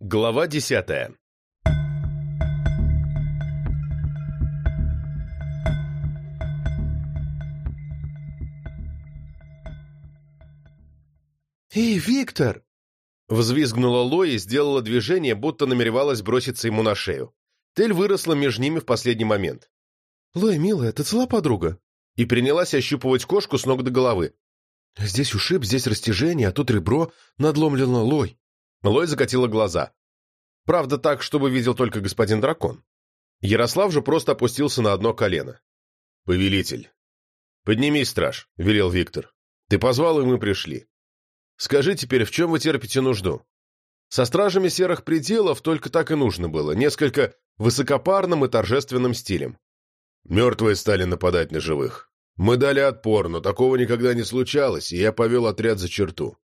Глава десятая «Эй, Виктор!» Взвизгнула Лоя и сделала движение, будто намеревалась броситься ему на шею. Тель выросла между ними в последний момент. «Лоя, милая, ты цела подруга?» И принялась ощупывать кошку с ног до головы. «Здесь ушиб, здесь растяжение, а тут ребро надломлено, Лой!» Лой закатила глаза. Правда, так, чтобы видел только господин дракон. Ярослав же просто опустился на одно колено. «Повелитель!» «Поднимись, страж», — велел Виктор. «Ты позвал, и мы пришли. Скажи теперь, в чем вы терпите нужду?» Со стражами серых пределов только так и нужно было, несколько высокопарным и торжественным стилем. Мертвые стали нападать на живых. Мы дали отпор, но такого никогда не случалось, и я повел отряд за черту.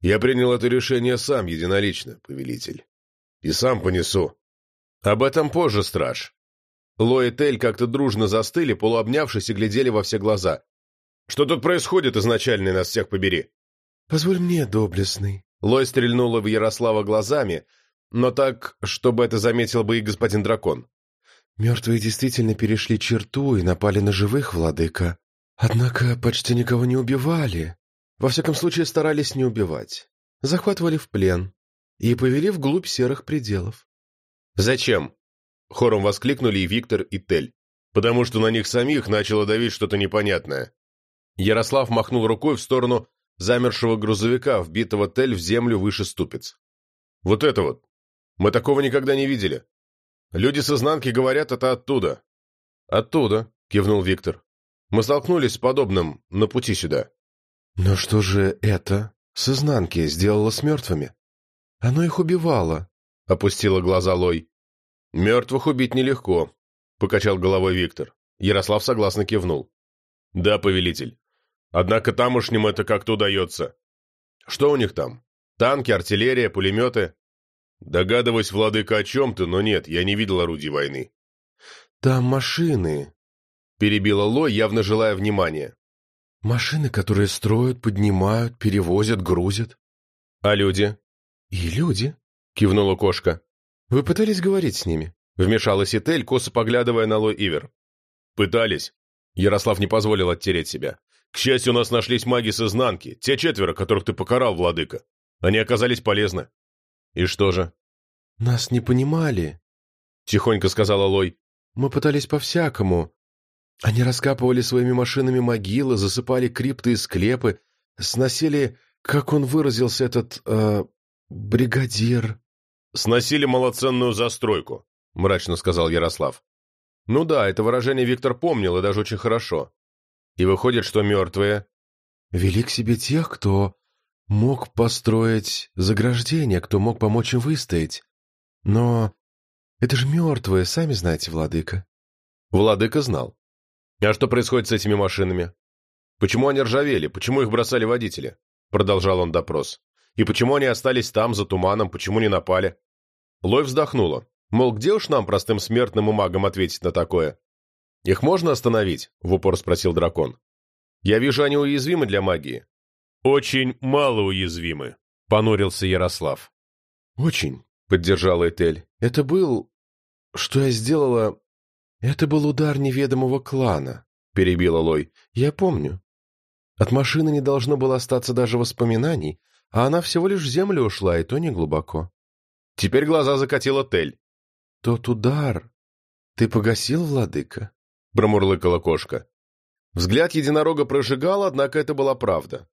Я принял это решение сам, единолично, повелитель. И сам понесу. Об этом позже, страж. Ло и Тель как-то дружно застыли, полуобнявшись и глядели во все глаза. Что тут происходит, изначальный нас всех побери? «Позволь мне, доблестный». Лой стрельнула в Ярослава глазами, но так, чтобы это заметил бы и господин дракон. «Мертвые действительно перешли черту и напали на живых, владыка. Однако почти никого не убивали. Во всяком случае, старались не убивать. Захватывали в плен и повели вглубь серых пределов». «Зачем?» — хором воскликнули и Виктор, и Тель. «Потому что на них самих начало давить что-то непонятное». Ярослав махнул рукой в сторону замершего грузовика, вбитого Тель в землю выше ступиц. «Вот это вот! Мы такого никогда не видели. Люди с изнанки говорят, это оттуда». «Оттуда», — кивнул Виктор. «Мы столкнулись с подобным на пути сюда». «Но что же это с изнанки сделало с мертвыми? Оно их убивало», — опустила глаза Лой. «Мертвых убить нелегко», — покачал головой Виктор. Ярослав согласно кивнул. «Да, повелитель. Однако тамошним это как-то удается. Что у них там? Танки, артиллерия, пулеметы? Догадываюсь, владыка, о чем ты, но нет, я не видел орудий войны. Там машины, перебила Ло, явно желая внимания. Машины, которые строят, поднимают, перевозят, грузят. А люди? И люди, кивнула кошка. Вы пытались говорить с ними? Вмешалась Этель, косо поглядывая на Ло Ивер. Пытались. Ярослав не позволил оттереть себя. К счастью, у нас нашлись маги с изнанки, те четверо, которых ты покарал, владыка. Они оказались полезны. И что же? Нас не понимали, тихонько сказала Лой. Мы пытались по-всякому. Они раскапывали своими машинами могилы, засыпали крипты и склепы, сносили, как он выразился, этот... Э, бригадир. Сносили малоценную застройку, мрачно сказал Ярослав. Ну да, это выражение Виктор помнил, и даже очень хорошо. И выходит, что мертвые... Вели к себе тех, кто мог построить заграждение, кто мог помочь им выстоять. Но это же мертвые, сами знаете, владыка. Владыка знал. А что происходит с этими машинами? Почему они ржавели? Почему их бросали водители? Продолжал он допрос. И почему они остались там, за туманом, почему не напали? Лой вздохнула. Мол, где уж нам, простым смертным и магам, ответить на такое? «Их можно остановить?» — в упор спросил дракон. «Я вижу, они уязвимы для магии». «Очень мало уязвимы», — понурился Ярослав. «Очень», — поддержала Этель. «Это был... Что я сделала... Это был удар неведомого клана», — перебила Лой. «Я помню. От машины не должно было остаться даже воспоминаний, а она всего лишь в землю ушла, и то не глубоко». Теперь глаза закатила Тель. «Тот удар... Ты погасил, владыка?» промурлыкала кошка. Взгляд единорога прожигал, однако это была правда.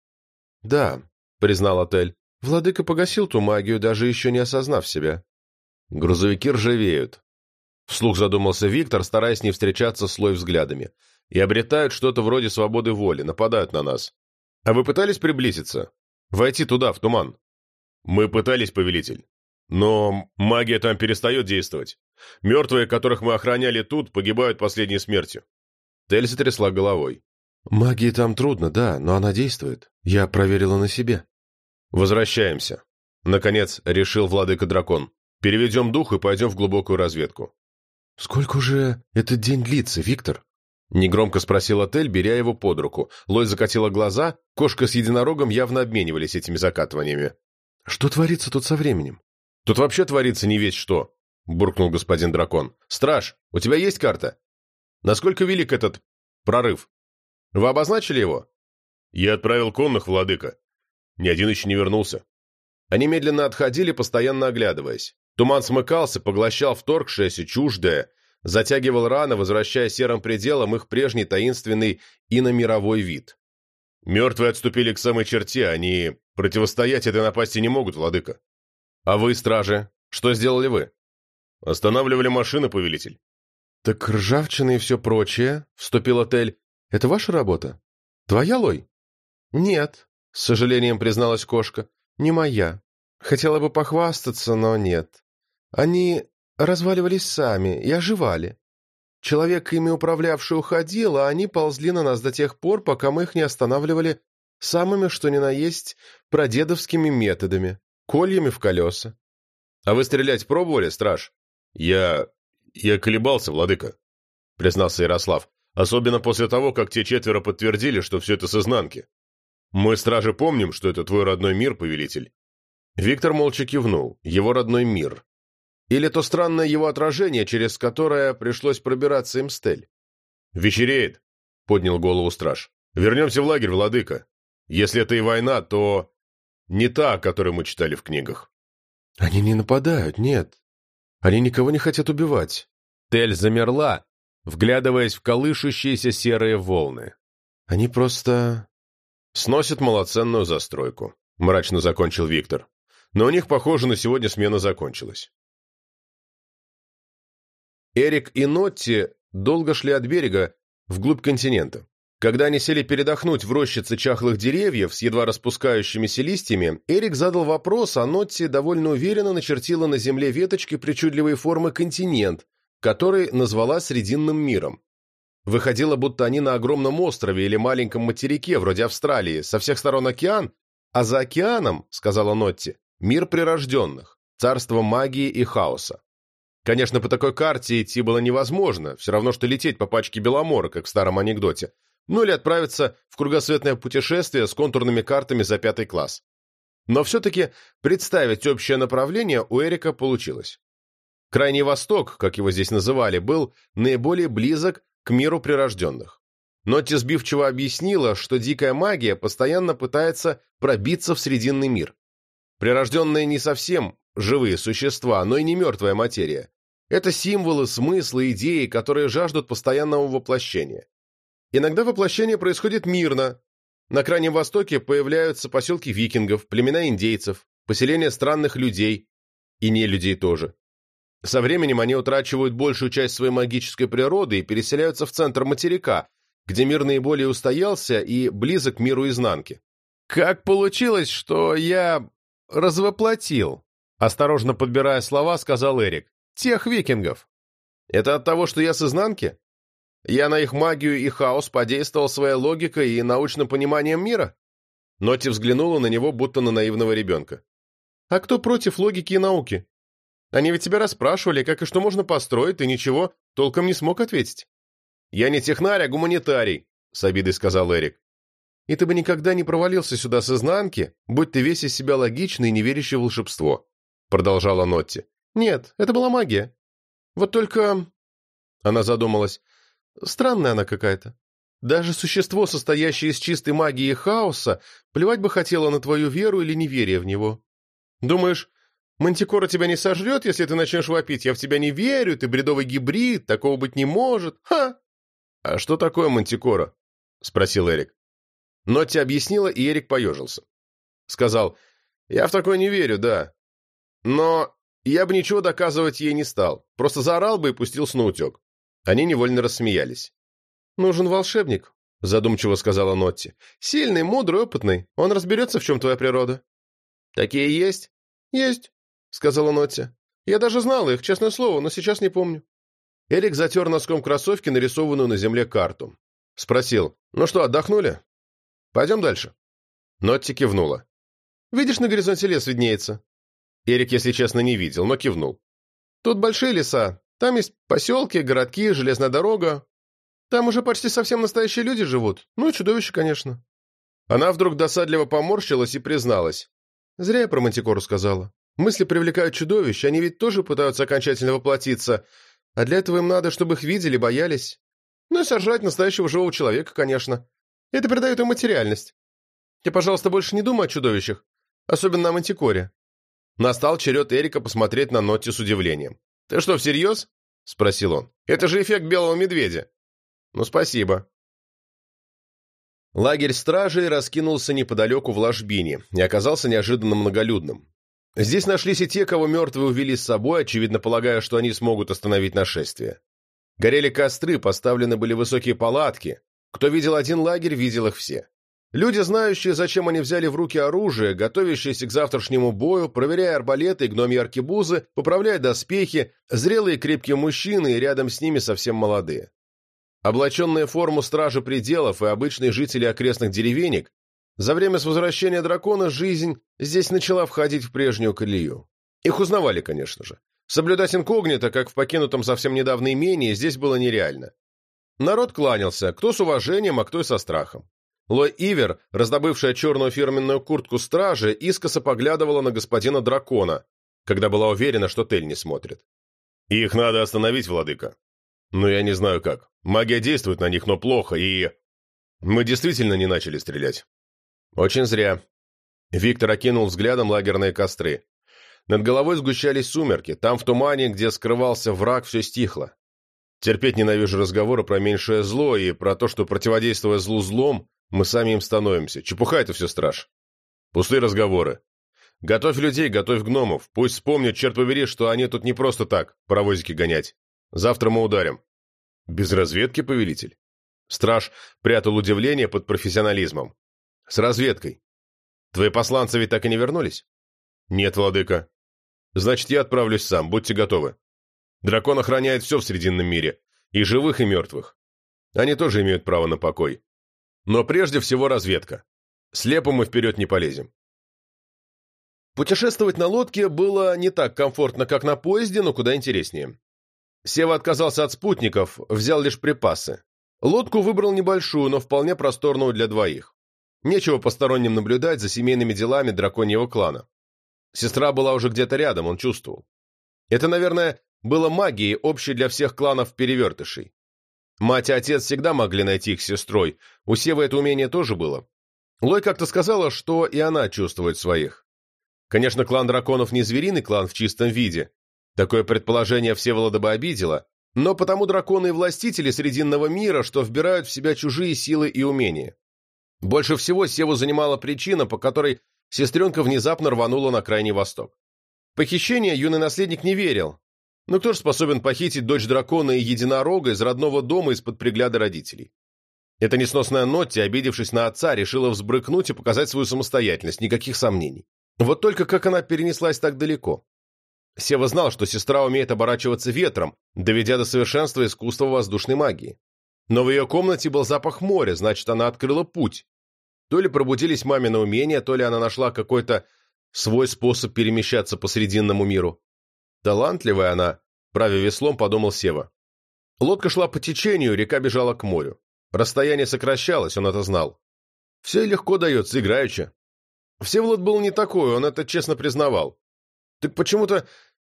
«Да», — признал отель, — «владыка погасил ту магию, даже еще не осознав себя». «Грузовики ржавеют», — вслух задумался Виктор, стараясь не встречаться с слой взглядами, «и обретают что-то вроде свободы воли, нападают на нас. А вы пытались приблизиться? Войти туда, в туман?» «Мы пытались, повелитель. Но магия там перестает действовать. Мертвые, которых мы охраняли тут, погибают последней смертью. Тель затрясла головой. Магии там трудно, да, но она действует. Я проверила на себе. Возвращаемся. Наконец, решил владыка-дракон. Переведем дух и пойдем в глубокую разведку. Сколько уже этот день длится, Виктор? Негромко спросил Тель, беря его под руку. Лой закатила глаза, кошка с единорогом явно обменивались этими закатываниями. Что творится тут со временем? Тут вообще творится не весь что», — буркнул господин дракон. «Страж, у тебя есть карта? Насколько велик этот прорыв? Вы обозначили его?» «Я отправил конных, владыка. Ни один еще не вернулся». Они медленно отходили, постоянно оглядываясь. Туман смыкался, поглощал вторгшееся, чуждое, затягивал раны, возвращая серым пределам их прежний таинственный иномировой вид. «Мертвые отступили к самой черте, они противостоять этой напасти не могут, владыка». «А вы, стражи, что сделали вы?» «Останавливали машины, повелитель». «Так ржавчина и все прочее», — вступил отель. «Это ваша работа? Твоя, Лой?» «Нет», — с сожалением призналась кошка. «Не моя. Хотела бы похвастаться, но нет. Они разваливались сами и оживали. Человек, ими управлявший, уходил, а они ползли на нас до тех пор, пока мы их не останавливали самыми, что ни на есть, прадедовскими методами, кольями в колеса. «А вы стрелять пробовали, страж?» «Я... я колебался, владыка», — признался Ярослав. «Особенно после того, как те четверо подтвердили, что все это с изнанки. Мы, стражи, помним, что это твой родной мир, повелитель». Виктор молча кивнул. Его родной мир. Или то странное его отражение, через которое пришлось пробираться им стель. «Вечереет», — поднял голову страж. «Вернемся в лагерь, владыка. Если это и война, то не та, о которой мы читали в книгах». «Они не нападают, нет. Они никого не хотят убивать». Тель замерла, вглядываясь в колышущиеся серые волны. «Они просто...» «Сносят малоценную застройку», — мрачно закончил Виктор. «Но у них, похоже, на сегодня смена закончилась». Эрик и Нотти долго шли от берега вглубь континента. Когда они сели передохнуть в рощице чахлых деревьев с едва распускающимися листьями, Эрик задал вопрос, а Нотти довольно уверенно начертила на земле веточки причудливой формы континент, который назвала Срединным миром. Выходило, будто они на огромном острове или маленьком материке, вроде Австралии, со всех сторон океан, а за океаном, сказала Нотти, мир прирожденных, царство магии и хаоса. Конечно, по такой карте идти было невозможно, все равно, что лететь по пачке Беломора, как в старом анекдоте ну или отправиться в кругосветное путешествие с контурными картами за пятый класс. Но все-таки представить общее направление у Эрика получилось. Крайний Восток, как его здесь называли, был наиболее близок к миру прирожденных. Нотти сбивчиво объяснила, что дикая магия постоянно пытается пробиться в Срединный мир. Прирожденные не совсем живые существа, но и не мертвая материя. Это символы, смыслы, идеи, которые жаждут постоянного воплощения. Иногда воплощение происходит мирно. На Крайнем Востоке появляются поселки викингов, племена индейцев, поселения странных людей, и не людей тоже. Со временем они утрачивают большую часть своей магической природы и переселяются в центр материка, где мир наиболее устоялся и близок к миру изнанки. «Как получилось, что я развоплотил?» Осторожно подбирая слова, сказал Эрик. «Тех викингов». «Это от того, что я с изнанки?» Я на их магию и хаос подействовал своей логикой и научным пониманием мира?» Нотти взглянула на него, будто на наивного ребенка. «А кто против логики и науки? Они ведь тебя расспрашивали, как и что можно построить, и ничего толком не смог ответить». «Я не технарь, а гуманитарий», — с обидой сказал Эрик. «И ты бы никогда не провалился сюда с изнанки, будь ты весь из себя логичный и не верящий в волшебство», — продолжала Нотти. «Нет, это была магия. Вот только...» Она задумалась. Странная она какая-то. Даже существо, состоящее из чистой магии и хаоса, плевать бы хотело на твою веру или неверие в него. Думаешь, Мантикора тебя не сожрет, если ты начнешь вопить? Я в тебя не верю, ты бредовый гибрид, такого быть не может. Ха! А что такое Мантикора? Спросил Эрик. Нотти объяснила, и Эрик поежился. Сказал, я в такое не верю, да. Но я бы ничего доказывать ей не стал. Просто заорал бы и пустился на утек. Они невольно рассмеялись. «Нужен волшебник», — задумчиво сказала Нотти. «Сильный, мудрый, опытный. Он разберется, в чем твоя природа». «Такие есть?» «Есть», — сказала Нотти. «Я даже знала их, честное слово, но сейчас не помню». Эрик затер носком кроссовки нарисованную на земле карту. Спросил, «Ну что, отдохнули? Пойдем дальше». Нотти кивнула. «Видишь, на горизонте лес виднеется?» Эрик, если честно, не видел, но кивнул. «Тут большие леса, там есть поселки, городки, железная дорога. Там уже почти совсем настоящие люди живут. Ну и чудовище, конечно». Она вдруг досадливо поморщилась и призналась. «Зря я про Мантикору сказала. Мысли привлекают чудовищ, они ведь тоже пытаются окончательно воплотиться, а для этого им надо, чтобы их видели, боялись. Ну и сожрать настоящего живого человека, конечно. Это придает им материальность. Ты, пожалуйста, больше не думай о чудовищах, особенно о мантикоре». Настал черед Эрика посмотреть на Нотти с удивлением. «Ты что, всерьез?» — спросил он. «Это же эффект белого медведя». «Ну, спасибо». Лагерь стражей раскинулся неподалеку в ложбине и оказался неожиданно многолюдным. Здесь нашлись и те, кого мертвые увели с собой, очевидно полагая, что они смогут остановить нашествие. Горели костры, поставлены были высокие палатки. Кто видел один лагерь, видел их все. Люди, знающие, зачем они взяли в руки оружие, готовящиеся к завтрашнему бою, проверяя арбалеты и гномьи аркебузы, поправляя доспехи, зрелые крепкие мужчины и рядом с ними совсем молодые. Облаченные в форму стражи пределов и обычные жители окрестных деревенек, за время с возвращения дракона жизнь здесь начала входить в прежнюю колею. Их узнавали, конечно же. Соблюдать инкогнито, как в покинутом совсем недавно имении, здесь было нереально. Народ кланялся, кто с уважением, а кто и со страхом. Лой Ивер, раздобывшая черную фирменную куртку стражи, искоса поглядывала на господина дракона, когда была уверена, что Тель не смотрит. «Их надо остановить, владыка. Но я не знаю как. Магия действует на них, но плохо, и... Мы действительно не начали стрелять». «Очень зря». Виктор окинул взглядом лагерные костры. Над головой сгущались сумерки. Там, в тумане, где скрывался враг, все стихло. Терпеть ненавижу разговоры про меньшее зло и про то, что, противодействуя злу злом, мы сами им становимся. Чепуха это все, страж. Пустые разговоры. Готовь людей, готовь гномов. Пусть вспомнят, черт побери, что они тут не просто так, паровозики гонять. Завтра мы ударим. Без разведки, повелитель? Страж прятал удивление под профессионализмом. С разведкой. Твои посланцы ведь так и не вернулись? Нет, владыка. Значит, я отправлюсь сам, будьте готовы. Дракон охраняет все в Срединном мире. И живых, и мертвых. Они тоже имеют право на покой. Но прежде всего разведка. Слепо мы вперед не полезем. Путешествовать на лодке было не так комфортно, как на поезде, но куда интереснее. Сева отказался от спутников, взял лишь припасы. Лодку выбрал небольшую, но вполне просторную для двоих. Нечего посторонним наблюдать за семейными делами драконьего клана. Сестра была уже где-то рядом, он чувствовал. Это, наверное, было магией, общей для всех кланов перевертышей. Мать и отец всегда могли найти их сестрой. У Севы это умение тоже было. Лой как-то сказала, что и она чувствует своих. Конечно, клан драконов не звериный клан в чистом виде. Такое предположение Всеволода бы обидело, но потому драконы и властители Срединного мира, что вбирают в себя чужие силы и умения. Больше всего Севу занимала причина, по которой сестренка внезапно рванула на крайний восток. Похищение юный наследник не верил, но кто же способен похитить дочь дракона и единорога из родного дома из-под пригляда родителей? Эта несносная Нотти, обидевшись на отца, решила взбрыкнуть и показать свою самостоятельность, никаких сомнений. Вот только как она перенеслась так далеко? Сева знал, что сестра умеет оборачиваться ветром, доведя до совершенства искусство воздушной магии. Но в ее комнате был запах моря, значит, она открыла путь. То ли пробудились мамины умения, то ли она нашла какой-то свой способ перемещаться по Срединному миру. Талантливая она, правя веслом, подумал Сева. Лодка шла по течению, река бежала к морю. Расстояние сокращалось, он это знал. Все легко дается, играючи. Всеволод был не такой, он это честно признавал. Так почему-то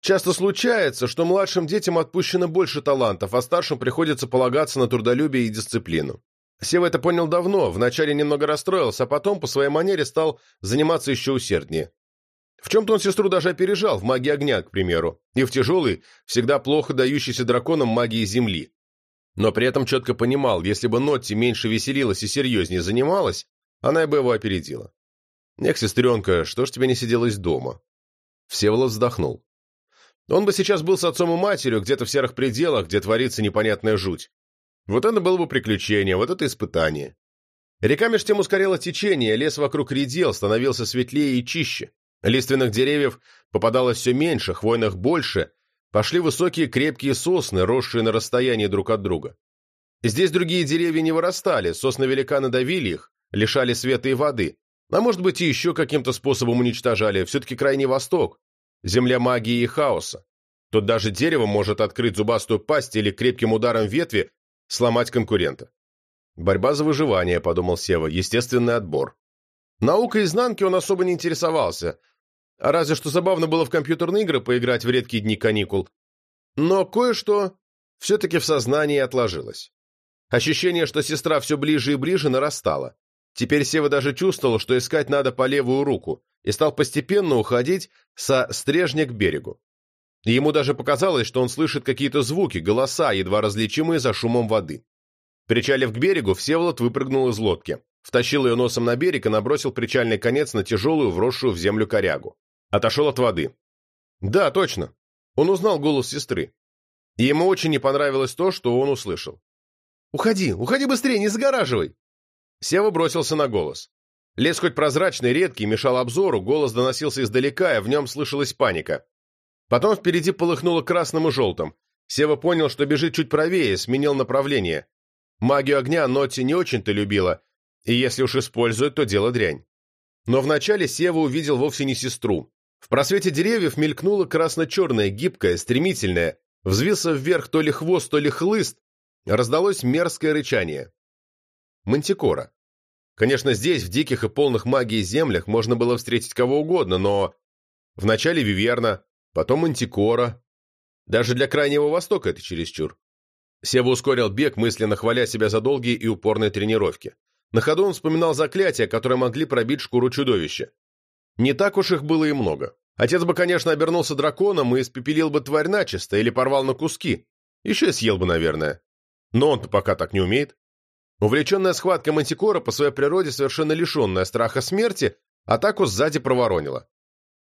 часто случается, что младшим детям отпущено больше талантов, а старшим приходится полагаться на трудолюбие и дисциплину. Сева это понял давно, вначале немного расстроился, а потом по своей манере стал заниматься еще усерднее. В чем-то он сестру даже опережал, в магии огня, к примеру, и в тяжелой, всегда плохо дающейся драконам магии земли. Но при этом четко понимал, если бы Нотти меньше веселилась и серьезнее занималась, она бы его опередила. «Эх, сестренка, что ж тебе не сиделось дома?» Всеволод вздохнул. Он бы сейчас был с отцом и матерью, где-то в серых пределах, где творится непонятная жуть. Вот это было бы приключение, вот это испытание. Река меж тем ускоряла течение, лес вокруг редел, становился светлее и чище. Лиственных деревьев попадалось все меньше, хвойных больше, пошли высокие крепкие сосны, росшие на расстоянии друг от друга. Здесь другие деревья не вырастали, сосны-великаны давили их, лишали света и воды, а может быть и еще каким-то способом уничтожали, все-таки Крайний Восток, земля магии и хаоса. Тут даже дерево может открыть зубастую пасть или крепким ударом ветви сломать конкурента. Борьба за выживание, подумал Сева, естественный отбор. Наукой изнанки он особо не интересовался, разве что забавно было в компьютерные игры поиграть в редкие дни каникул. Но кое-что все-таки в сознании отложилось. Ощущение, что сестра все ближе и ближе, нарастало. Теперь Сева даже чувствовал, что искать надо по левую руку, и стал постепенно уходить со стрежня к берегу. Ему даже показалось, что он слышит какие-то звуки, голоса, едва различимые за шумом воды. Причалив к берегу, Всеволод выпрыгнул из лодки, втащил ее носом на берег и набросил причальный конец на тяжелую, вросшую в землю корягу. Отошел от воды. Да, точно. Он узнал голос сестры. И ему очень не понравилось то, что он услышал. «Уходи, уходи быстрее, не загораживай!» Сева бросился на голос. Лес хоть прозрачный, редкий, мешал обзору, голос доносился издалека, и в нем слышалась паника. Потом впереди полыхнуло красным и желтым. Сева понял, что бежит чуть правее, сменил направление. Магию огня Нотти не очень-то любила, и если уж использует, то дело дрянь. Но вначале Сева увидел вовсе не сестру. В просвете деревьев мелькнула красно-черная, гибкая, стремительная, взвился вверх то ли хвост, то ли хлыст, раздалось мерзкое рычание. Мантикора. Конечно, здесь, в диких и полных магии землях, можно было встретить кого угодно, но... Вначале Виверна, потом Мантикора. Даже для Крайнего Востока это чересчур. Сева ускорил бег, мысленно хваля себя за долгие и упорные тренировки. На ходу он вспоминал заклятия, которые могли пробить шкуру чудовища. Не так уж их было и много. Отец бы, конечно, обернулся драконом и испепелил бы тварь начисто или порвал на куски. Еще и съел бы, наверное. Но он-то пока так не умеет. Увлеченная схватка Мантикора по своей природе совершенно лишенная страха смерти, атаку сзади проворонила.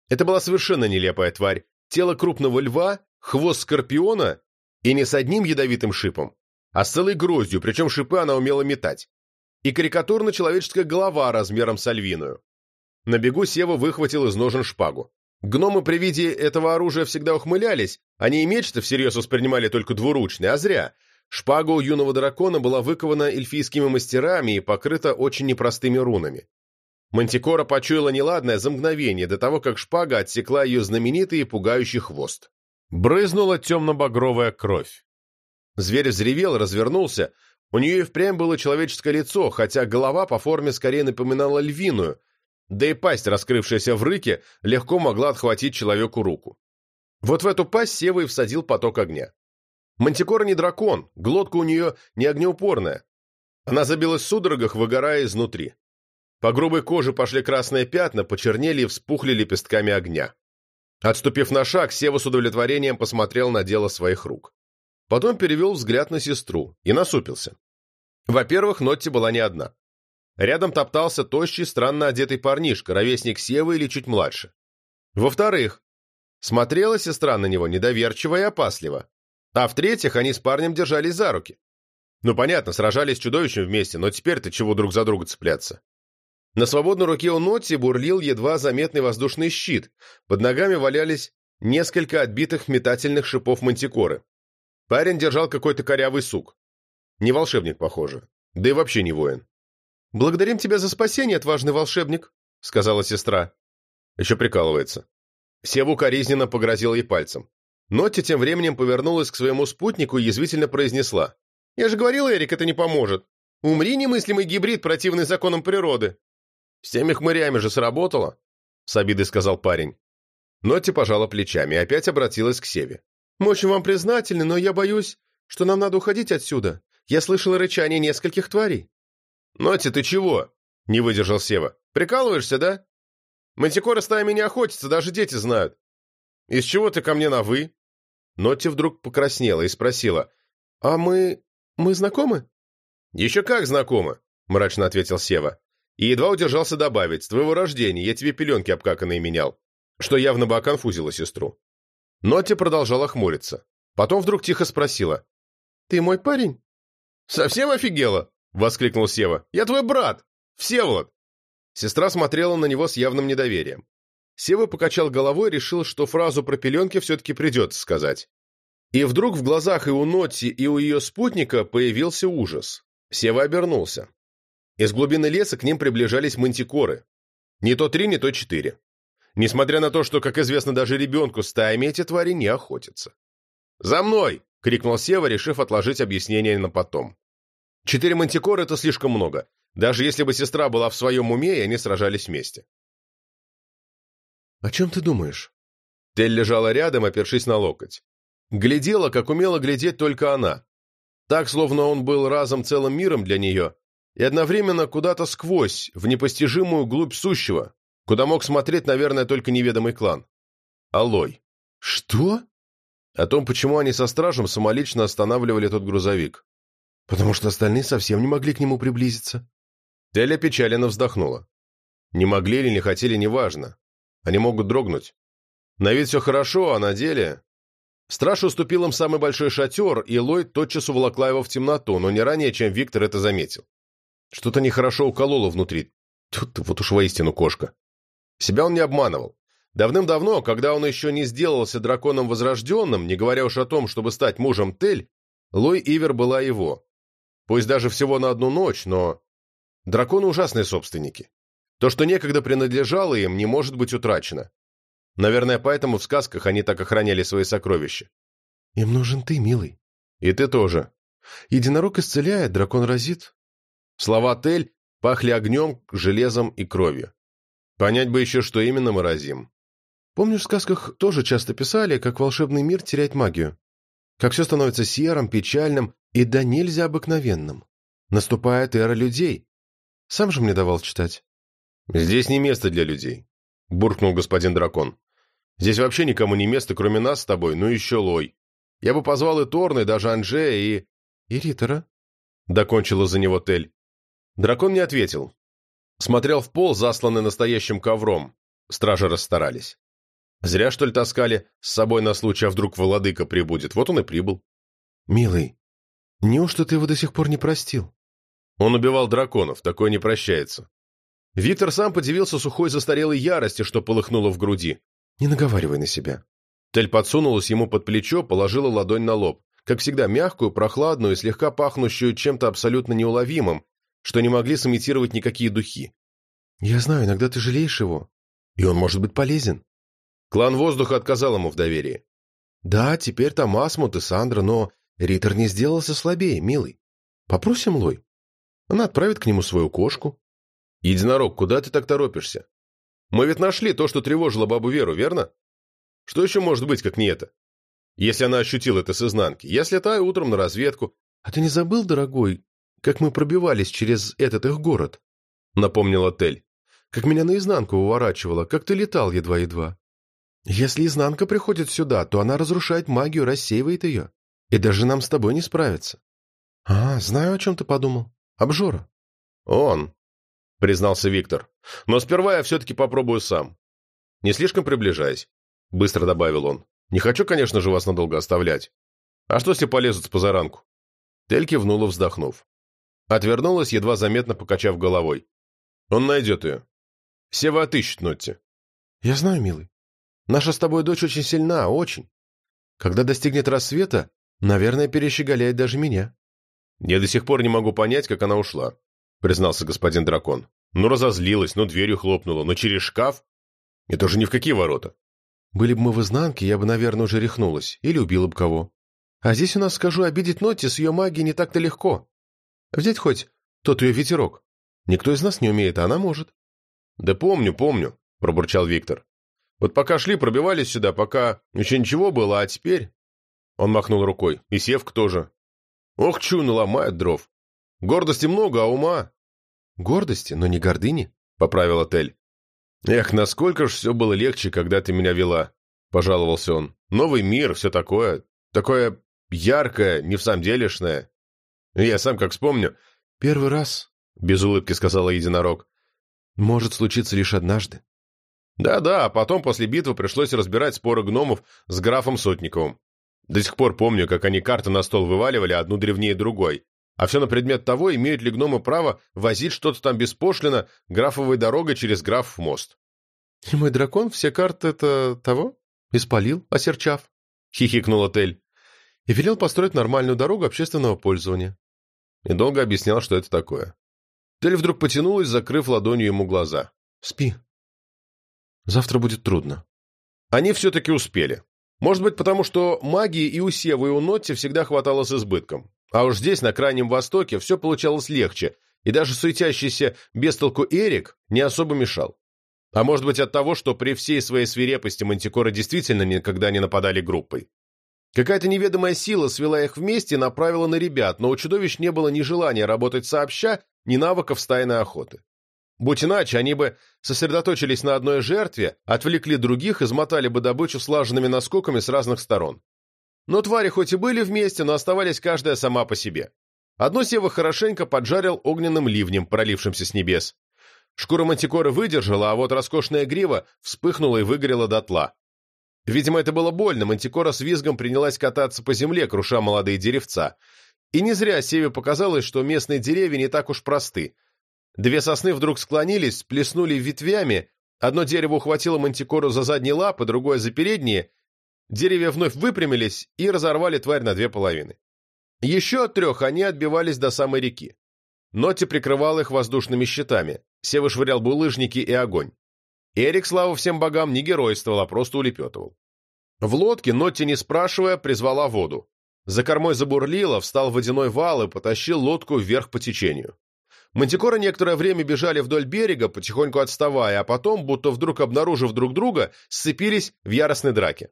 Это была совершенно нелепая тварь. Тело крупного льва, хвост скорпиона и не с одним ядовитым шипом, а с целой гроздью, причем шипы она умела метать. И карикатурно-человеческая голова размером с альвиную. На бегу Сева выхватил из ножен шпагу. Гномы при виде этого оружия всегда ухмылялись, они и меч-то всерьез воспринимали только двуручный, а зря – Шпага у юного дракона была выкована эльфийскими мастерами и покрыта очень непростыми рунами. Мантикора почуяла неладное за мгновение до того, как шпага отсекла ее знаменитый и пугающий хвост. Брызнула темно-багровая кровь. Зверь взревел, развернулся. У нее и впрямь было человеческое лицо, хотя голова по форме скорее напоминала львиную, да и пасть, раскрывшаяся в рыке, легко могла отхватить человеку руку. Вот в эту пасть Сева и всадил поток огня. Мантикора не дракон, глотка у нее не огнеупорная. Она забилась в судорогах, выгорая изнутри. По грубой коже пошли красные пятна, почернели и вспухли лепестками огня. Отступив на шаг, Сева с удовлетворением посмотрел на дело своих рук. Потом перевел взгляд на сестру и насупился. Во-первых, Нотти была не одна. Рядом топтался тощий, странно одетый парнишка, ровесник Севы или чуть младше. Во-вторых, смотрела сестра на него недоверчиво и опасливо. А в-третьих, они с парнем держались за руки. Ну, понятно, сражались с чудовищем вместе, но теперь-то чего друг за друга цепляться? На свободной руке у Нотти бурлил едва заметный воздушный щит. Под ногами валялись несколько отбитых метательных шипов мантикоры. Парень держал какой-то корявый сук. Не волшебник, похоже. Да и вообще не воин. «Благодарим тебя за спасение, отважный волшебник», — сказала сестра. Еще прикалывается. Севу коризненно погрозил ей пальцем. Нотти тем временем повернулась к своему спутнику и язвительно произнесла. «Я же говорил, Эрик, это не поможет. Умри, немыслимый гибрид, противный законам природы». «С теми хмырями же сработало», — с обидой сказал парень. Нотти пожала плечами и опять обратилась к Севе. «Мы очень вам признательны, но я боюсь, что нам надо уходить отсюда. Я слышала рычание нескольких тварей». «Нотти, ты чего?» — не выдержал Сева. «Прикалываешься, да? Мантикора стаями не охотится, даже дети знают. Из чего ты ко мне на «вы»?» Нотти вдруг покраснела и спросила, «А мы... мы знакомы?» «Еще как знакомы», — мрачно ответил Сева. И едва удержался добавить, «С твоего рождения я тебе пеленки обкаканные менял», что явно бы оконфузило сестру. Нотти продолжала хмуриться. Потом вдруг тихо спросила, «Ты мой парень?» «Совсем офигела?» — воскликнул Сева. «Я твой брат! Всеволод!» Сестра смотрела на него с явным недоверием. Сева покачал головой и решил, что фразу про пеленки все-таки придется сказать. И вдруг в глазах и у Нотти, и у ее спутника появился ужас. Сева обернулся. Из глубины леса к ним приближались мантикоры. Не то три, не то четыре. Несмотря на то, что, как известно, даже ребенку стаями эти твари не охотятся. «За мной!» — крикнул Сева, решив отложить объяснение на потом. Четыре мантикоры — это слишком много. Даже если бы сестра была в своем уме, и они сражались вместе. «О чем ты думаешь?» Тель лежала рядом, опершись на локоть. Глядела, как умела глядеть только она. Так, словно он был разом целым миром для нее, и одновременно куда-то сквозь, в непостижимую глубь сущего, куда мог смотреть, наверное, только неведомый клан. Алой. «Что?» О том, почему они со стражем самолично останавливали тот грузовик. «Потому что остальные совсем не могли к нему приблизиться». Теля печаленно вздохнула. Не могли или не хотели, неважно. Они могут дрогнуть. На вид все хорошо, а на деле... Страж уступил им самый большой шатер, и Ллойд тотчас уволокла его в темноту, но не ранее, чем Виктор это заметил. Что-то нехорошо укололо внутри. Тут вот уж воистину кошка. Себя он не обманывал. Давным-давно, когда он еще не сделался драконом возрожденным, не говоря уж о том, чтобы стать мужем Тель, Лой Ивер была его. Пусть даже всего на одну ночь, но... Драконы ужасные собственники. То, что некогда принадлежало им, не может быть утрачено. Наверное, поэтому в сказках они так охраняли свои сокровища. Им нужен ты, милый. И ты тоже. Единорог исцеляет, дракон разит. Слова Тель пахли огнем, железом и кровью. Понять бы еще, что именно мы разим. Помнишь, в сказках тоже часто писали, как волшебный мир теряет магию? Как все становится серым, печальным и да нельзя обыкновенным. Наступает эра людей. Сам же мне давал читать. «Здесь не место для людей», — буркнул господин дракон. «Здесь вообще никому не место, кроме нас с тобой, ну еще Лой. Я бы позвал и Торна, и даже Анжея, и...» «И Риттера», — докончила за него Тель. Дракон не ответил. Смотрел в пол, засланный настоящим ковром. Стражи расстарались. Зря, что ли, таскали с собой на случай, а вдруг владыка прибудет. Вот он и прибыл. «Милый, неужто ты его до сих пор не простил?» Он убивал драконов, такое не прощается. Виктор сам подивился сухой застарелой ярости, что полыхнуло в груди. «Не наговаривай на себя». Тель подсунулась ему под плечо, положила ладонь на лоб. Как всегда, мягкую, прохладную и слегка пахнущую чем-то абсолютно неуловимым, что не могли сымитировать никакие духи. «Я знаю, иногда ты жалеешь его, и он может быть полезен». Клан Воздуха отказал ему в доверии. «Да, теперь там Асмут и Сандра, но Риттер не сделался слабее, милый. Попросим Лой. Она отправит к нему свою кошку, «Единорог, куда ты так торопишься? Мы ведь нашли то, что тревожило бабу Веру, верно? Что еще может быть, как не это? Если она ощутила это с изнанки. Я слетаю утром на разведку. А ты не забыл, дорогой, как мы пробивались через этот их город?» Напомнила Тель. «Как меня наизнанку уворачивало, как ты летал едва-едва. Если изнанка приходит сюда, то она разрушает магию, рассеивает ее. И даже нам с тобой не справиться. А, знаю, о чем ты подумал. Обжора. Он, — признался Виктор. «Но сперва я все-таки попробую сам. Не слишком приближаясь», — быстро добавил он. «Не хочу, конечно же, вас надолго оставлять. А что, если полезут с позаранку?» Тель кивнула, вздохнув. Отвернулась, едва заметно покачав головой. «Он найдет ее. Сева отыщет Нотти». «Я знаю, милый. Наша с тобой дочь очень сильна, очень. Когда достигнет рассвета, наверное, перещеголяет даже меня». «Я до сих пор не могу понять, как она ушла», — признался господин дракон. «Ну, разозлилась, ну, дверью хлопнула, но через шкаф? Это же ни в какие ворота». «Были бы мы в изнанке, я бы, наверное, уже рехнулась. Или убила бы кого. А здесь у нас, скажу, обидеть Нотти с ее магией не так-то легко. Взять хоть тот ее ветерок. Никто из нас не умеет, а она может». «Да помню, помню», — пробурчал Виктор. «Вот пока шли, пробивались сюда, пока еще ничего было, а теперь...» Он махнул рукой. «И Севка тоже. Ох, чу, наломают дров. Гордости много, а ума...» «Гордости, но не гордыни», — поправил отель. «Эх, насколько ж все было легче, когда ты меня вела», — пожаловался он. «Новый мир, все такое. Такое яркое, не в самом делешное. Я сам как вспомню...» «Первый раз», — без улыбки сказала единорог, — «может случиться лишь однажды». Да-да, а потом после битвы пришлось разбирать споры гномов с графом Сотниковым. До сих пор помню, как они карты на стол вываливали, одну древнее другой. А все на предмет того, имеют ли гномы право возить что-то там беспошлино графовой дорогой через граф мост. — И мой дракон все карты это того? Испалил, осерчав, — хихикнул отель. И велел построить нормальную дорогу общественного пользования. И долго объяснял, что это такое. Тель вдруг потянулась, закрыв ладонью ему глаза. «Спи. Завтра будет трудно». Они все-таки успели. Может быть, потому что магии и у и у Нотти всегда хватало с избытком. А уж здесь, на Крайнем Востоке, все получалось легче, и даже суетящийся без толку Эрик не особо мешал. А может быть от того, что при всей своей свирепости мантикоры действительно никогда не нападали группой. Какая-то неведомая сила свела их вместе и направила на ребят, но у чудовищ не было ни желания работать сообща, ни навыков стайной охоты. Будь иначе, они бы сосредоточились на одной жертве, отвлекли других и измотали бы добычу слаженными наскоками с разных сторон. Но твари хоть и были вместе, но оставались каждая сама по себе. Одно Сева хорошенько поджарил огненным ливнем, пролившимся с небес. Шкура мантикоры выдержала, а вот роскошная грива вспыхнула и выгорела дотла. Видимо, это было больно, мантикора с визгом принялась кататься по земле, круша молодые деревца. И не зря Севе показалось, что местные деревья не так уж просты. Две сосны вдруг склонились, плеснули ветвями, одно дерево ухватило мантикору за задние лапы, другое за передние, деревья вновь выпрямились и разорвали тварь на две половины. Еще от трех они отбивались до самой реки. Нотти прикрывал их воздушными щитами, Сева швырял булыжники и огонь. Эрик, слава всем богам, не геройствовал, а просто улепетывал. В лодке Нотти, не спрашивая, призвала воду. За кормой забурлило, встал водяной вал и потащил лодку вверх по течению. Мантикоры некоторое время бежали вдоль берега, потихоньку отставая, а потом, будто вдруг обнаружив друг друга, сцепились в яростной драке.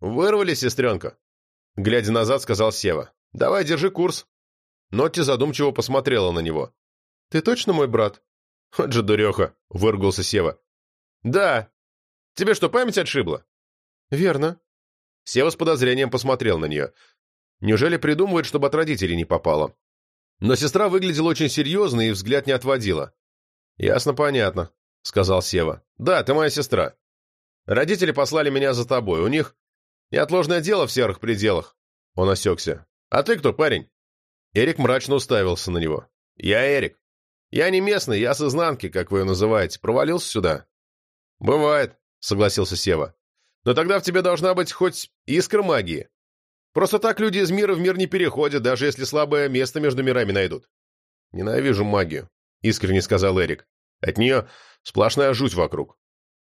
«Вырвали, сестренка!» Глядя назад, сказал Сева. «Давай, держи курс». Нотти задумчиво посмотрела на него. «Ты точно мой брат?» «Вот же дуреха!» — выругался Сева. «Да. Тебе что, память отшибла?» «Верно». Сева с подозрением посмотрел на нее. Неужели придумывает, чтобы от родителей не попало? Но сестра выглядела очень серьезно и взгляд не отводила. «Ясно-понятно», — сказал Сева. «Да, ты моя сестра. Родители послали меня за тобой. У них неотложное дело в серых пределах». Он осекся. «А ты кто, парень?» Эрик мрачно уставился на него. «Я Эрик. Я не местный, я с изнанки, как вы ее называете. Провалился сюда?» «Бывает», — согласился Сева. «Но тогда в тебе должна быть хоть искра магии. Просто так люди из мира в мир не переходят, даже если слабое место между мирами найдут». «Ненавижу магию», — искренне сказал Эрик. «От нее сплошная жуть вокруг».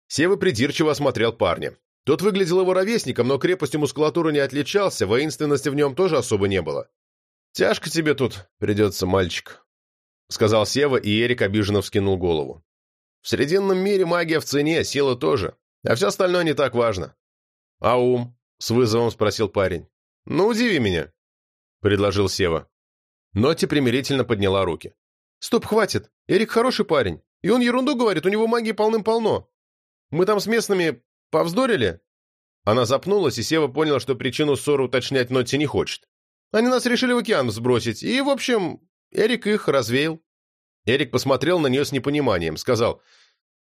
Сева придирчиво осмотрел парня. Тот выглядел его ровесником, но крепостью мускулатуры не отличался, воинственности в нем тоже особо не было. «Тяжко тебе тут придется, мальчик», — сказал Сева, и Эрик обиженно вскинул голову. В Срединном мире магия в цене, сила тоже, а все остальное не так важно. «А ум?» — с вызовом спросил парень. «Ну, удиви меня», — предложил Сева. Ноти примирительно подняла руки. «Стоп, хватит. Эрик хороший парень. И он ерунду говорит, у него магии полным-полно. Мы там с местными повздорили?» Она запнулась, и Сева понял, что причину ссоры уточнять Нотти не хочет. Они нас решили в океан сбросить, и, в общем, Эрик их развеял. Эрик посмотрел на нее с непониманием, сказал,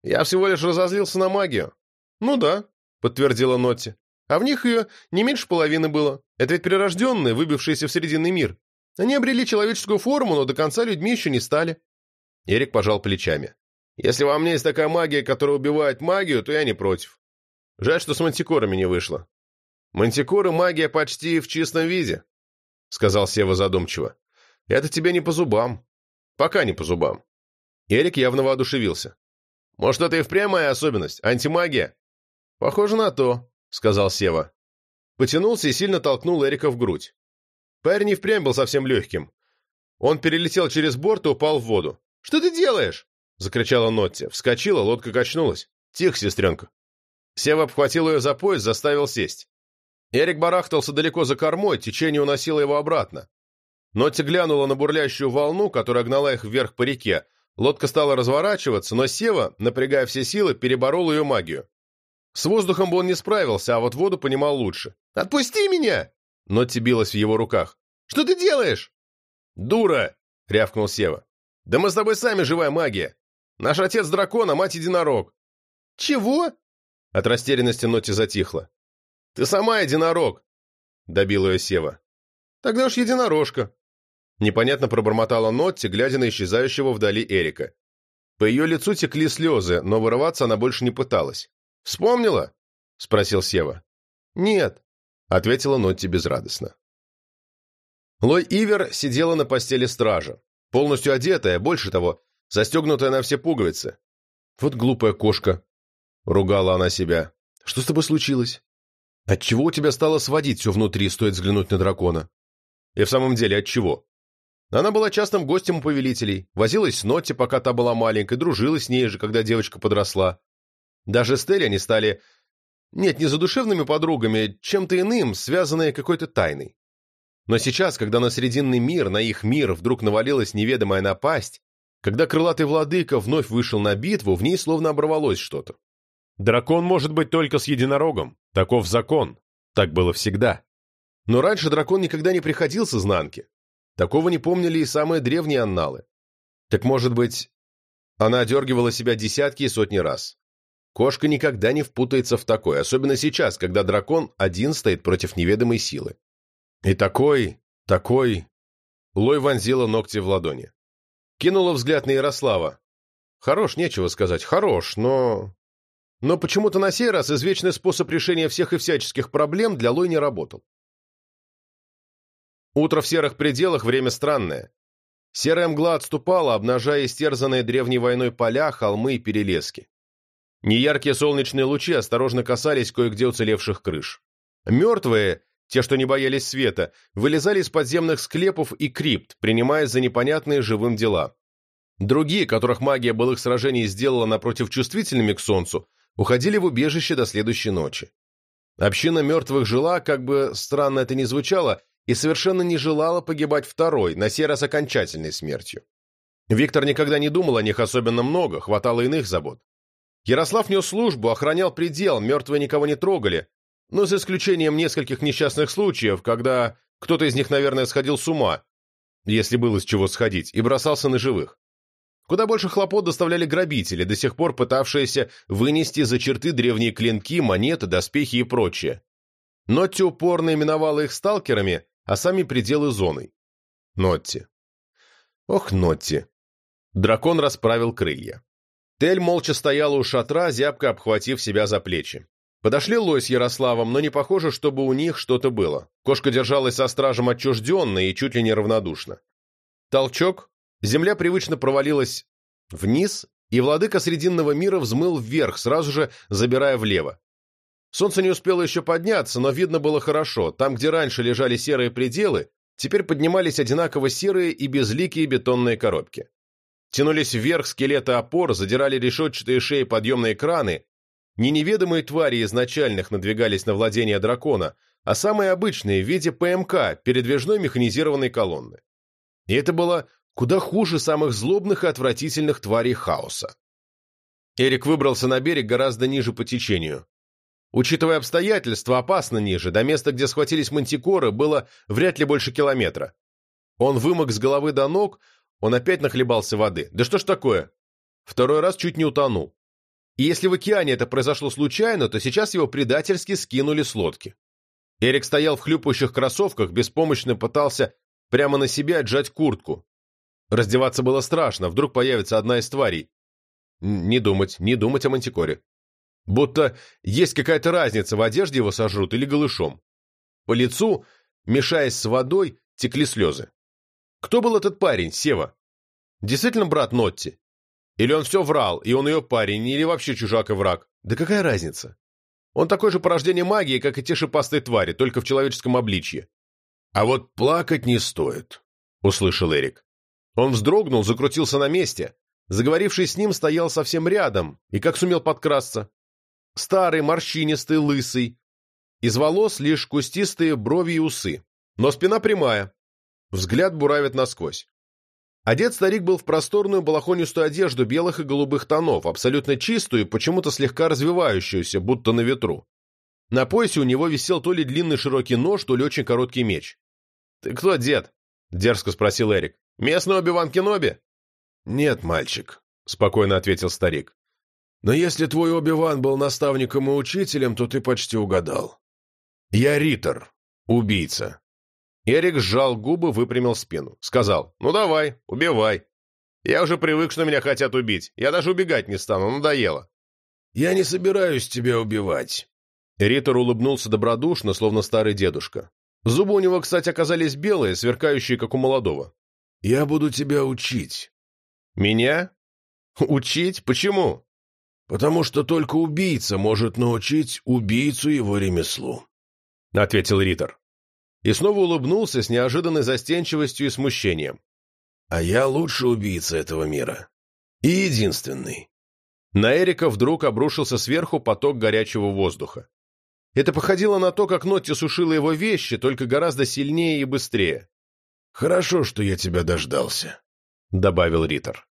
«Я всего лишь разозлился на магию». «Ну да», — подтвердила Нотти. «А в них ее не меньше половины было. Это ведь прирожденные, выбившиеся в Срединный мир. Они обрели человеческую форму, но до конца людьми еще не стали». Эрик пожал плечами. «Если во мне есть такая магия, которая убивает магию, то я не против. Жаль, что с мантикорами не вышло». «Мантикоры — магия почти в чистом виде», — сказал Сева задумчиво. «Это тебе не по зубам. Пока не по зубам. Эрик явно воодушевился. Может, это и впрямь моя особенность? Антимагия? Похоже на то, сказал Сева. Потянулся и сильно толкнул Эрика в грудь. Парень и впрямь был совсем легким. Он перелетел через борт и упал в воду. «Что ты делаешь?» — закричала Нотти. Вскочила, лодка качнулась. «Тихо, сестренка». Сева обхватил ее за пояс, заставил сесть. Эрик барахтался далеко за кормой, течение уносило его обратно. Нотти глянула на бурлящую волну, которая гнала их вверх по реке. Лодка стала разворачиваться, но Сева, напрягая все силы, переборол ее магию. С воздухом бы он не справился, а вот воду понимал лучше. «Отпусти меня!» Нотти билась в его руках. «Что ты делаешь?» «Дура!» — рявкнул Сева. «Да мы с тобой сами живая магия. Наш отец дракон, а мать единорог». «Чего?» От растерянности Нотти затихла. «Ты сама единорог!» — добил ее Сева. «Тогда уж единорожка», Непонятно пробормотала Нотти, глядя на исчезающего вдали Эрика. По ее лицу текли слезы, но вырываться она больше не пыталась. «Вспомнила?» — спросил Сева. «Нет», — ответила Нотти безрадостно. Лой Ивер сидела на постели стража, полностью одетая, больше того, застегнутая на все пуговицы. «Вот глупая кошка», — ругала она себя. «Что с тобой случилось? Отчего у тебя стало сводить все внутри, стоит взглянуть на дракона?» «И в самом деле, отчего? Она была частым гостем у повелителей, возилась с Нотти, пока та была маленькой, дружила с ней же, когда девочка подросла. Даже с Телли они стали... Нет, не задушевными подругами, чем-то иным, связанные какой-то тайной. Но сейчас, когда на Срединный мир, на их мир, вдруг навалилась неведомая напасть, когда крылатый владыка вновь вышел на битву, в ней словно оборвалось что-то. Дракон может быть только с единорогом. Таков закон. Так было всегда. Но раньше дракон никогда не приходил с изнанки. Такого не помнили и самые древние анналы. Так может быть, она одергивала себя десятки и сотни раз. Кошка никогда не впутается в такое, особенно сейчас, когда дракон один стоит против неведомой силы. И такой, такой... Лой вонзила ногти в ладони. Кинула взгляд на Ярослава. Хорош, нечего сказать, хорош, но... Но почему-то на сей раз извечный способ решения всех и всяческих проблем для Лой не работал. Утро в серых пределах – время странное. Серая мгла отступала, обнажая истерзанные древней войной поля, холмы и перелески. Неяркие солнечные лучи осторожно касались кое-где уцелевших крыш. Мертвые, те, что не боялись света, вылезали из подземных склепов и крипт, принимаясь за непонятные живым дела. Другие, которых магия былых сражений сделала напротив чувствительными к солнцу, уходили в убежище до следующей ночи. Община мертвых жила, как бы странно это ни звучало, и совершенно не желала погибать второй, на сей раз окончательной смертью. Виктор никогда не думал о них особенно много, хватало иных забот. Ярослав нес службу, охранял предел, мертвые никого не трогали, но за исключением нескольких несчастных случаев, когда кто-то из них, наверное, сходил с ума, если было с чего сходить, и бросался на живых. Куда больше хлопот доставляли грабители, до сих пор пытавшиеся вынести за черты древние клинки, монеты, доспехи и прочее. Нотти упорно именовала их сталкерами, а сами пределы зоной. Нотти. Ох, Нотти. Дракон расправил крылья. Тель молча стояла у шатра, зябко обхватив себя за плечи. Подошли Лой с Ярославом, но не похоже, чтобы у них что-то было. Кошка держалась со стражем отчужденно и чуть ли не равнодушно. Толчок, земля привычно провалилась вниз, и владыка Срединного мира взмыл вверх, сразу же забирая влево. Солнце не успело еще подняться, но видно было хорошо. Там, где раньше лежали серые пределы, теперь поднимались одинаково серые и безликие бетонные коробки. Тянулись вверх скелеты опор, задирали решетчатые шеи подъемные краны. Не неведомые твари изначальных надвигались на владение дракона, а самые обычные в виде ПМК, передвижной механизированной колонны. И это было куда хуже самых злобных и отвратительных тварей хаоса. Эрик выбрался на берег гораздо ниже по течению. Учитывая обстоятельства, опасно ниже, до места, где схватились мантикоры, было вряд ли больше километра. Он вымок с головы до ног, он опять нахлебался воды. Да что ж такое? Второй раз чуть не утонул. И если в океане это произошло случайно, то сейчас его предательски скинули с лодки. Эрик стоял в хлюпающих кроссовках, беспомощно пытался прямо на себя отжать куртку. Раздеваться было страшно, вдруг появится одна из тварей. Не думать, не думать о мантикоре. Будто есть какая-то разница, в одежде его сожрут или голышом. По лицу, мешаясь с водой, текли слезы. Кто был этот парень, Сева? Действительно брат Нотти? Или он все врал, и он ее парень, или вообще чужак и враг? Да какая разница? Он такой же порождение магии, как и те шипастые твари, только в человеческом обличье. «А вот плакать не стоит», — услышал Эрик. Он вздрогнул, закрутился на месте. Заговоривший с ним стоял совсем рядом, и как сумел подкрасться. Старый, морщинистый, лысый. Из волос лишь кустистые брови и усы. Но спина прямая. Взгляд буравит насквозь. Одет старик был в просторную балахонистую одежду белых и голубых тонов, абсолютно чистую и почему-то слегка развивающуюся, будто на ветру. На поясе у него висел то ли длинный широкий нож, то ли очень короткий меч. «Ты кто, дед?» — дерзко спросил Эрик. «Местный Оби-Ван Кеноби?» «Нет, мальчик», — спокойно ответил старик. Но если твой Оби-Ван был наставником и учителем, то ты почти угадал. Я Риттер, убийца. Эрик сжал губы, выпрямил спину. Сказал, ну давай, убивай. Я уже привык, что меня хотят убить. Я даже убегать не стану, надоело. Я не собираюсь тебя убивать. Риттер улыбнулся добродушно, словно старый дедушка. Зубы у него, кстати, оказались белые, сверкающие, как у молодого. Я буду тебя учить. Меня? Учить? Почему? «Потому что только убийца может научить убийцу его ремеслу», — ответил Риттер. И снова улыбнулся с неожиданной застенчивостью и смущением. «А я лучший убийца этого мира. И единственный. На Эрика вдруг обрушился сверху поток горячего воздуха. Это походило на то, как Нотти сушила его вещи, только гораздо сильнее и быстрее. «Хорошо, что я тебя дождался», — добавил Риттер.